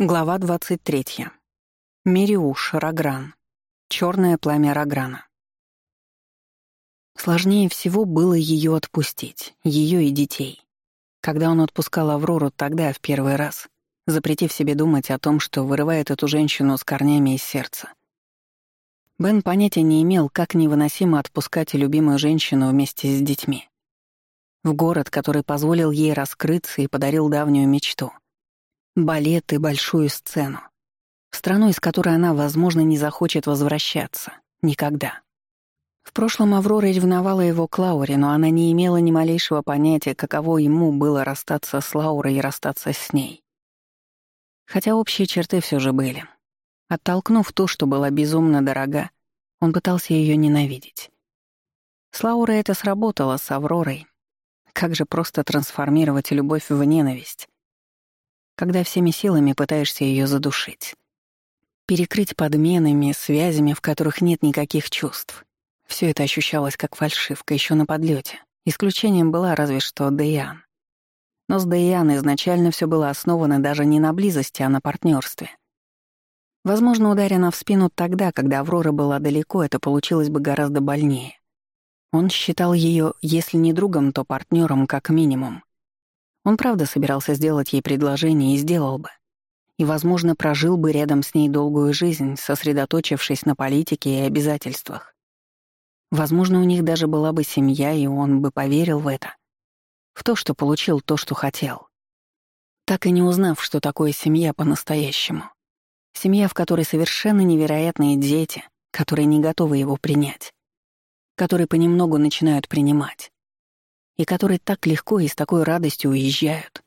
Глава 23. Мириуш, Рагран. Черное пламя Раграна. Сложнее всего было ее отпустить, ее и детей. Когда он отпускал Аврору тогда, в первый раз, запретив себе думать о том, что вырывает эту женщину с корнями из сердца. Бен понятия не имел, как невыносимо отпускать любимую женщину вместе с детьми. В город, который позволил ей раскрыться и подарил давнюю мечту — балет и большую сцену. Страну, из которой она, возможно, не захочет возвращаться. Никогда. В прошлом Аврора ревновала его к Лауре, но она не имела ни малейшего понятия, каково ему было расстаться с Лаурой и расстаться с ней. Хотя общие черты все же были. Оттолкнув то, что была безумно дорога, он пытался ее ненавидеть. С Лаурой это сработало, с Авророй. Как же просто трансформировать любовь в ненависть? когда всеми силами пытаешься ее задушить. Перекрыть подменами, связями, в которых нет никаких чувств. Все это ощущалось как фальшивка еще на подлете. Исключением была разве что Дэйан. Но с Дэйан изначально все было основано даже не на близости, а на партнерстве. Возможно, ударена в спину тогда, когда Аврора была далеко, это получилось бы гораздо больнее. Он считал ее, если не другом, то партнером как минимум. Он правда собирался сделать ей предложение и сделал бы. И, возможно, прожил бы рядом с ней долгую жизнь, сосредоточившись на политике и обязательствах. Возможно, у них даже была бы семья, и он бы поверил в это. В то, что получил то, что хотел. Так и не узнав, что такое семья по-настоящему. Семья, в которой совершенно невероятные дети, которые не готовы его принять. Которые понемногу начинают принимать и которые так легко и с такой радостью уезжают,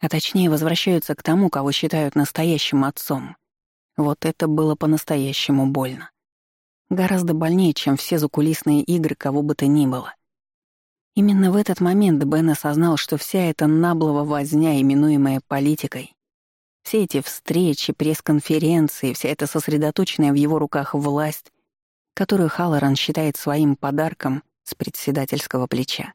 а точнее возвращаются к тому, кого считают настоящим отцом. Вот это было по-настоящему больно. Гораздо больнее, чем все закулисные игры кого бы то ни было. Именно в этот момент Бен осознал, что вся эта наблова возня, именуемая политикой, все эти встречи, пресс-конференции, вся эта сосредоточенная в его руках власть, которую Халлоран считает своим подарком с председательского плеча,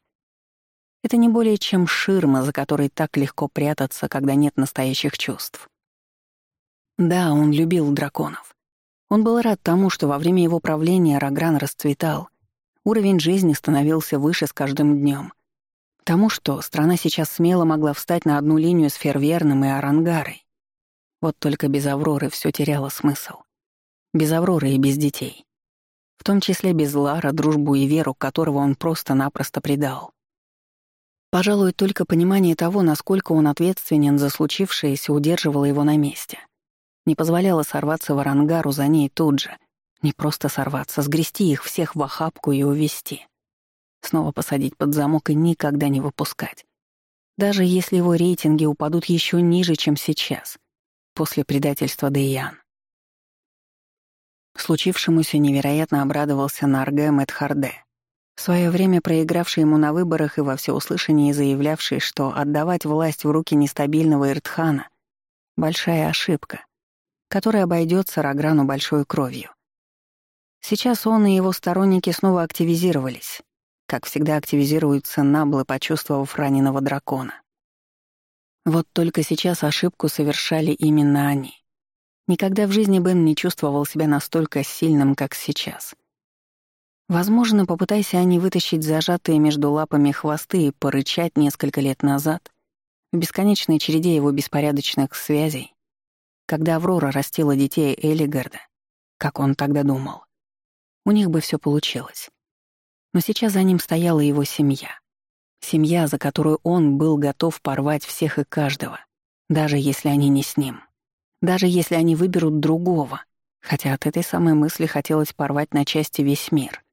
это не более чем ширма, за которой так легко прятаться, когда нет настоящих чувств. Да, он любил драконов. Он был рад тому, что во время его правления Рогран расцветал, уровень жизни становился выше с каждым днем. Тому, что страна сейчас смело могла встать на одну линию с Ферверным и Арангарой. Вот только без Авроры все теряло смысл. Без Авроры и без детей. В том числе без Лара, дружбу и веру, которого он просто-напросто предал. Пожалуй, только понимание того, насколько он ответственен за случившееся, удерживало его на месте. Не позволяло сорваться в арангару за ней тут же. Не просто сорваться, сгрести их всех в охапку и увести. Снова посадить под замок и никогда не выпускать. Даже если его рейтинги упадут еще ниже, чем сейчас, после предательства Дейян. Случившемуся невероятно обрадовался Нарге Мэтхарде — в свое время проигравший ему на выборах и во всеуслышании заявлявший, что отдавать власть в руки нестабильного Иртхана — большая ошибка, которая обойдется Раграну большой кровью. Сейчас он и его сторонники снова активизировались, как всегда активизируются наблы, почувствовав раненого дракона. Вот только сейчас ошибку совершали именно они. Никогда в жизни Бен не чувствовал себя настолько сильным, как сейчас — Возможно, попытайся они вытащить зажатые между лапами хвосты и порычать несколько лет назад, в бесконечной череде его беспорядочных связей, когда Аврора растила детей Элигарда, как он тогда думал. У них бы все получилось. Но сейчас за ним стояла его семья. Семья, за которую он был готов порвать всех и каждого, даже если они не с ним. Даже если они выберут другого, хотя от этой самой мысли хотелось порвать на части весь мир —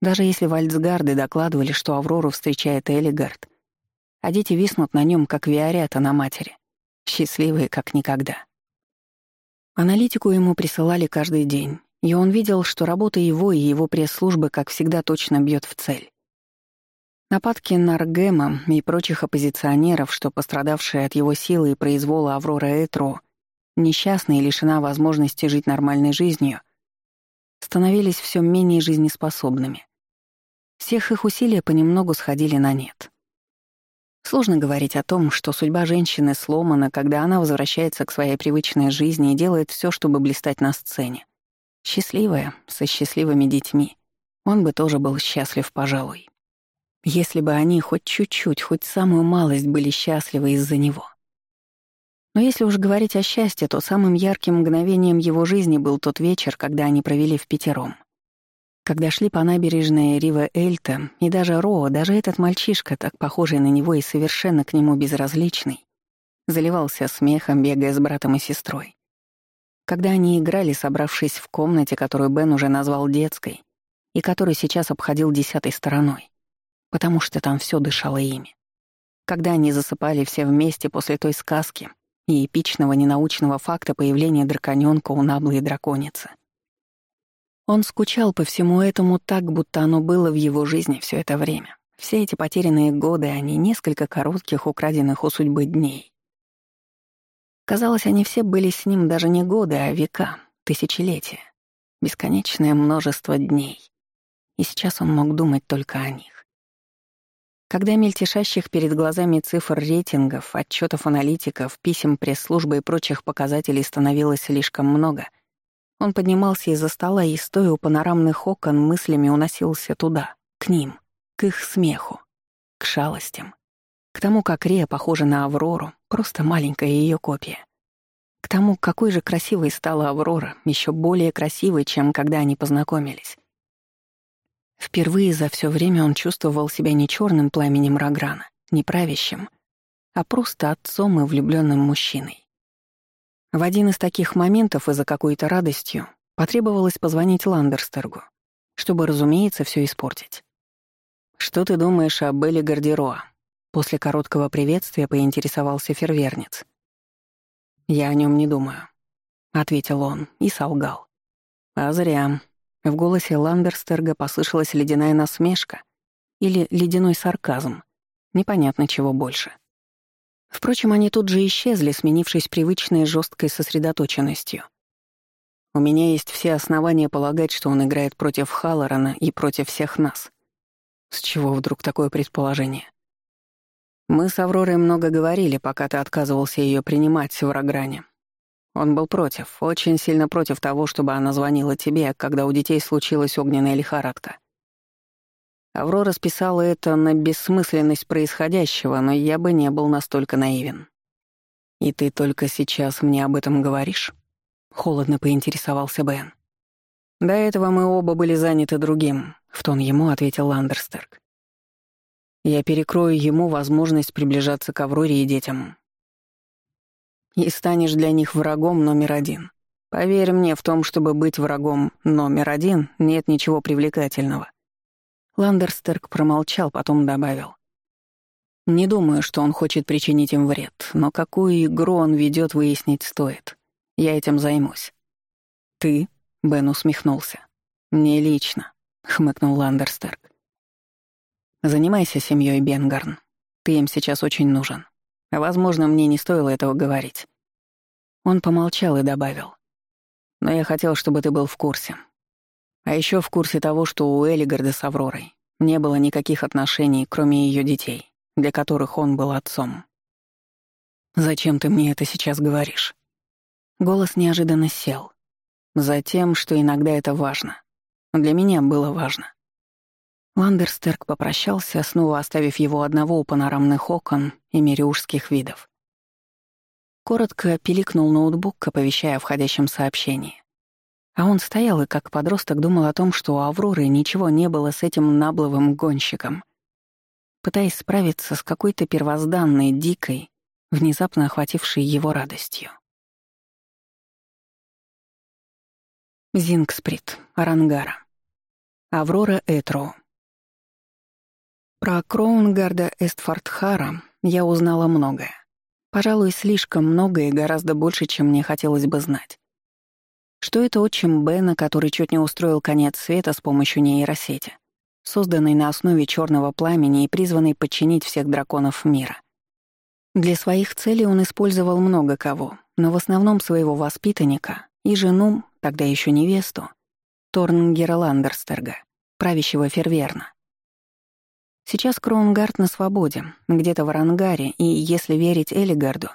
даже если Вальцгарды докладывали, что Аврору встречает Элигард, а дети виснут на нем, как виарята на матери, счастливые, как никогда. Аналитику ему присылали каждый день, и он видел, что работа его и его пресс-службы, как всегда, точно бьет в цель. Нападки на Аргема и прочих оппозиционеров, что пострадавшие от его силы и произвола Аврора Этро, несчастная и лишена возможности жить нормальной жизнью, становились все менее жизнеспособными. Всех их усилия понемногу сходили на нет. Сложно говорить о том, что судьба женщины сломана, когда она возвращается к своей привычной жизни и делает все, чтобы блистать на сцене. Счастливая, со счастливыми детьми. Он бы тоже был счастлив, пожалуй. Если бы они хоть чуть-чуть, хоть самую малость были счастливы из-за него. Но если уж говорить о счастье, то самым ярким мгновением его жизни был тот вечер, когда они провели в пятером — когда шли по набережной Рива Эльта, и даже Ро, даже этот мальчишка, так похожий на него и совершенно к нему безразличный, заливался смехом, бегая с братом и сестрой. Когда они играли, собравшись в комнате, которую Бен уже назвал детской, и которую сейчас обходил десятой стороной, потому что там все дышало ими. Когда они засыпали все вместе после той сказки и эпичного ненаучного факта появления драконёнка у наблой драконицы. Он скучал по всему этому так, будто оно было в его жизни все это время. Все эти потерянные годы, а не несколько коротких, украденных у судьбы дней. Казалось, они все были с ним даже не годы, а века, тысячелетия, бесконечное множество дней. И сейчас он мог думать только о них. Когда мельтешащих перед глазами цифр рейтингов, отчетов аналитиков, писем пресс-службы и прочих показателей становилось слишком много — он поднимался из-за стола и, стоя у панорамных окон, мыслями уносился туда, к ним, к их смеху, к шалостям. К тому, как Рея похожа на Аврору, просто маленькая ее копия. К тому, какой же красивой стала Аврора, еще более красивой, чем когда они познакомились. Впервые за все время он чувствовал себя не черным пламенем Рограна, не правящим, а просто отцом и влюбленным мужчиной. В один из таких моментов из-за какой-то радостью потребовалось позвонить Ландерстергу, чтобы, разумеется, все испортить. «Что ты думаешь о Белле Гардероа?» После короткого приветствия поинтересовался ферверниц. «Я о нем не думаю», — ответил он и солгал. «А зря». В голосе Ландерстерга послышалась ледяная насмешка или ледяной сарказм, непонятно чего больше. Впрочем, они тут же исчезли, сменившись привычной жесткой сосредоточенностью. У меня есть все основания полагать, что он играет против Халлорана и против всех нас. С чего вдруг такое предположение? Мы с Авророй много говорили, пока ты отказывался ее принимать в Рогране. Он был против, очень сильно против того, чтобы она звонила тебе, когда у детей случилась огненная лихорадка. Аврора списала это на бессмысленность происходящего, но я бы не был настолько наивен. «И ты только сейчас мне об этом говоришь?» — холодно поинтересовался Бен. «До этого мы оба были заняты другим», — в тон ему ответил Ландерстерк. «Я перекрою ему возможность приближаться к Авроре и детям. И станешь для них врагом номер один. Поверь мне, в том, чтобы быть врагом номер один, нет ничего привлекательного». Ландерстерк промолчал, потом добавил. «Не думаю, что он хочет причинить им вред, но какую игру он ведет, выяснить стоит. Я этим займусь». «Ты?» — Бен усмехнулся. «Не лично», — хмыкнул Ландерстерк. «Занимайся семьей Бенгарн. Ты им сейчас очень нужен. Возможно, мне не стоило этого говорить». Он помолчал и добавил. «Но я хотел, чтобы ты был в курсе. А еще в курсе того, что у Элигарда с Авророй не было никаких отношений, кроме ее детей, для которых он был отцом. «Зачем ты мне это сейчас говоришь?» Голос неожиданно сел. «Затем, что иногда это важно. Для меня было важно». Ландерстерк попрощался, снова оставив его одного у панорамных окон и мериужских видов. Коротко пиликнул ноутбук, оповещая о входящем сообщении. А он стоял и, как подросток, думал о том, что у Авроры ничего не было с этим набловым гонщиком. Пытаясь справиться с какой-то первозданной, дикой, внезапно охватившей его радостью. Зингсприт, Арангара. Аврора Этро. Про Кроунгарда Эстфордхара я узнала многое. Пожалуй, слишком многое и гораздо больше, чем мне хотелось бы знать что это отчим Бена, который чуть не устроил конец света с помощью нейросети, созданной на основе черного пламени и призванной подчинить всех драконов мира. Для своих целей он использовал много кого, но в основном своего воспитанника и жену, тогда еще невесту, Торнгера Ландерстерга, правящего Ферверна. Сейчас Кроунгард на свободе, где-то в Арангаре, и, если верить Элигарду,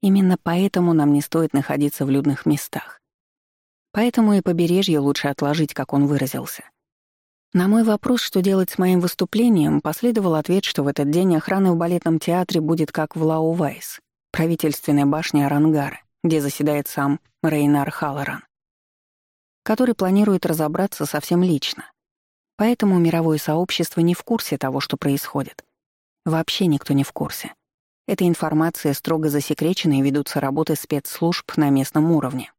именно поэтому нам не стоит находиться в людных местах. Поэтому и побережье лучше отложить, как он выразился. На мой вопрос, что делать с моим выступлением, последовал ответ, что в этот день охраны в балетном театре будет как в Лау-Вайс, правительственной башне Арангары, где заседает сам Рейнар Халлоран, который планирует разобраться совсем лично. Поэтому мировое сообщество не в курсе того, что происходит. Вообще никто не в курсе. Эта информация строго засекречена и ведутся работы спецслужб на местном уровне.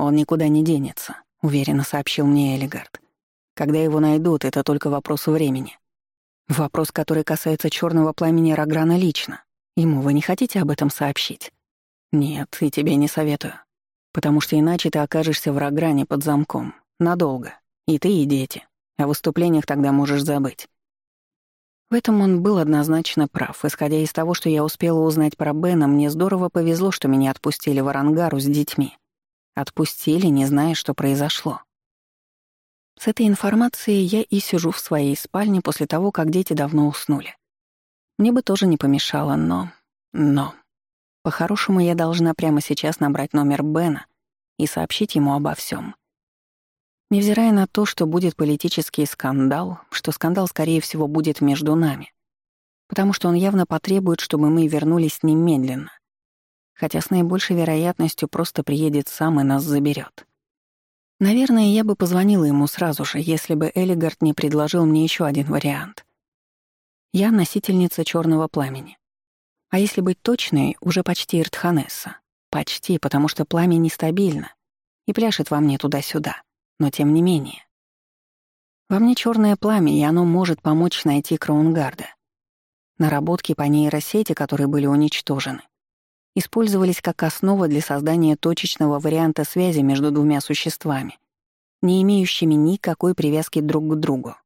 «Он никуда не денется», — уверенно сообщил мне Элигард. «Когда его найдут, это только вопрос времени. Вопрос, который касается черного пламени Рограна лично. Ему вы не хотите об этом сообщить?» «Нет, и тебе не советую. Потому что иначе ты окажешься в Рогране под замком. Надолго. И ты, и дети. О выступлениях тогда можешь забыть». В этом он был однозначно прав. Исходя из того, что я успела узнать про Бена, мне здорово повезло, что меня отпустили в Арангару с детьми. Отпустили, не зная, что произошло. С этой информацией я и сижу в своей спальне после того, как дети давно уснули. Мне бы тоже не помешало, но... Но... По-хорошему, я должна прямо сейчас набрать номер Бена и сообщить ему обо всем. Невзирая на то, что будет политический скандал, что скандал, скорее всего, будет между нами, потому что он явно потребует, чтобы мы вернулись немедленно хотя с наибольшей вероятностью просто приедет сам и нас заберет. Наверное, я бы позвонила ему сразу же, если бы Элигард не предложил мне еще один вариант. Я носительница черного пламени. А если быть точной, уже почти Иртханесса. Почти, потому что пламя нестабильно и пляшет во мне туда-сюда, но тем не менее. Во мне черное пламя, и оно может помочь найти Кроунгарда. Наработки по нейросети, которые были уничтожены, использовались как основа для создания точечного варианта связи между двумя существами, не имеющими никакой привязки друг к другу.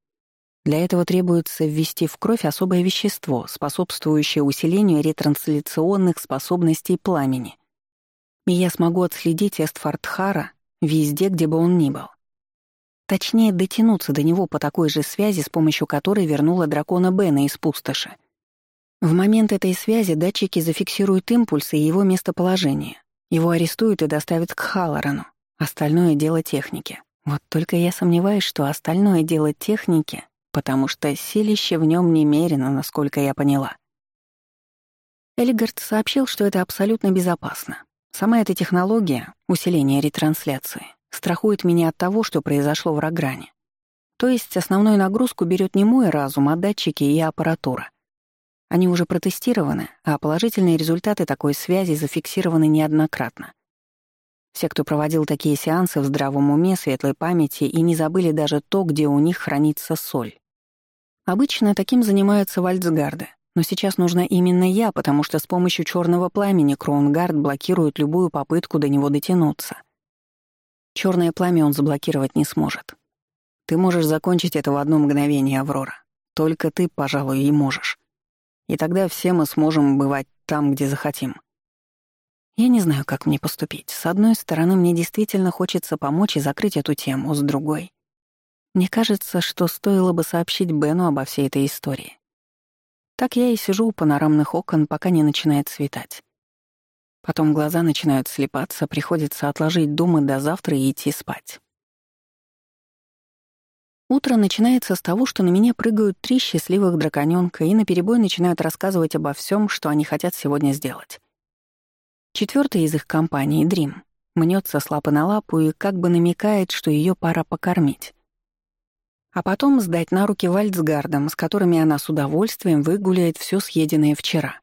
Для этого требуется ввести в кровь особое вещество, способствующее усилению ретрансляционных способностей пламени. И я смогу отследить Эстфардхара везде, где бы он ни был. Точнее, дотянуться до него по такой же связи, с помощью которой вернула дракона Бена из пустоши — в момент этой связи датчики зафиксируют импульс и его местоположение. Его арестуют и доставят к Халлорану. Остальное — дело техники. Вот только я сомневаюсь, что остальное — дело техники, потому что силище в нем немерено, насколько я поняла. Элигард сообщил, что это абсолютно безопасно. Сама эта технология, усиление ретрансляции, страхует меня от того, что произошло в Рогране. То есть основную нагрузку берет не мой разум, а датчики и аппаратура. Они уже протестированы, а положительные результаты такой связи зафиксированы неоднократно. Все, кто проводил такие сеансы в здравом уме, светлой памяти и не забыли даже то, где у них хранится соль. Обычно таким занимаются вальцгарды, но сейчас нужна именно я, потому что с помощью черного пламени Кроунгард блокирует любую попытку до него дотянуться. Черное пламя он заблокировать не сможет. Ты можешь закончить это в одно мгновение, Аврора. Только ты, пожалуй, и можешь и тогда все мы сможем бывать там, где захотим. Я не знаю, как мне поступить. С одной стороны, мне действительно хочется помочь и закрыть эту тему, с другой. Мне кажется, что стоило бы сообщить Бену обо всей этой истории. Так я и сижу у панорамных окон, пока не начинает светать. Потом глаза начинают слепаться, приходится отложить думы до завтра и идти спать. Утро начинается с того, что на меня прыгают три счастливых драконёнка и наперебой начинают рассказывать обо всем, что они хотят сегодня сделать. Четвёртый из их компаний, Дрим, мнётся с лапы на лапу и как бы намекает, что её пора покормить. А потом сдать на руки вальцгардам, с которыми она с удовольствием выгуляет всё съеденное вчера.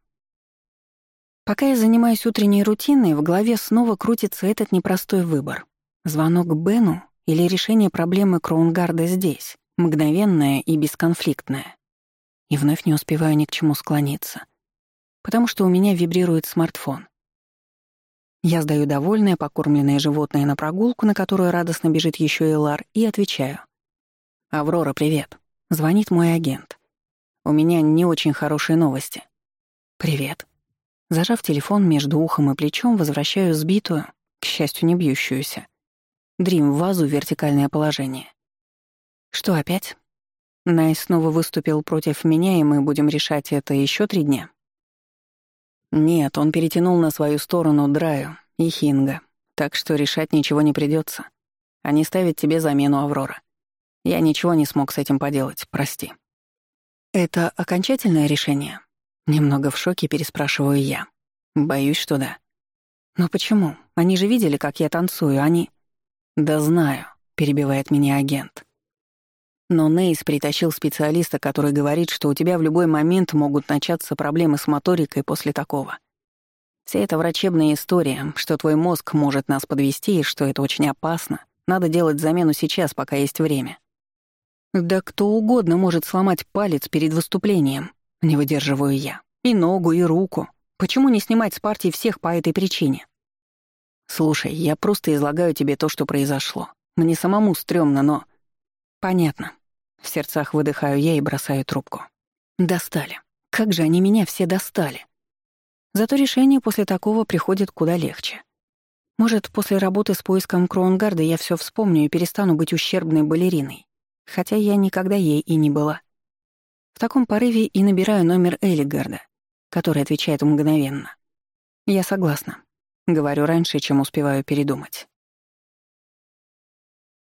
Пока я занимаюсь утренней рутиной, в голове снова крутится этот непростой выбор. Звонок Бену или решение проблемы Кроунгарда здесь, мгновенное и бесконфликтное. И вновь не успеваю ни к чему склониться, потому что у меня вибрирует смартфон. Я сдаю довольное, покормленное животное на прогулку, на которую радостно бежит еще и Лар, и отвечаю. «Аврора, привет!» — звонит мой агент. «У меня не очень хорошие новости». «Привет». Зажав телефон между ухом и плечом, возвращаю сбитую, к счастью, не бьющуюся, дрим в вазу вертикальное положение. «Что опять?» Най снова выступил против меня, и мы будем решать это еще три дня. Нет, он перетянул на свою сторону Драю и Хинга, так что решать ничего не придется. Они ставят тебе замену Аврора. Я ничего не смог с этим поделать, прости. Это окончательное решение? Немного в шоке переспрашиваю я. Боюсь, что да. Но почему? Они же видели, как я танцую, они... «Да знаю», — перебивает меня агент. Но Нейс притащил специалиста, который говорит, что у тебя в любой момент могут начаться проблемы с моторикой после такого. Вся эта врачебная история, что твой мозг может нас подвести и что это очень опасно, надо делать замену сейчас, пока есть время. Да кто угодно может сломать палец перед выступлением, не выдерживаю я. И ногу, и руку. Почему не снимать с партии всех по этой причине? «Слушай, я просто излагаю тебе то, что произошло. Мне самому стрёмно, но...» «Понятно». В сердцах выдыхаю я и бросаю трубку. «Достали. Как же они меня все достали!» Зато решение после такого приходит куда легче. Может, после работы с поиском Кроунгарда я всё вспомню и перестану быть ущербной балериной. Хотя я никогда ей и не была. В таком порыве и набираю номер Элигарда, который отвечает мгновенно. «Я согласна. Говорю раньше, чем успеваю передумать.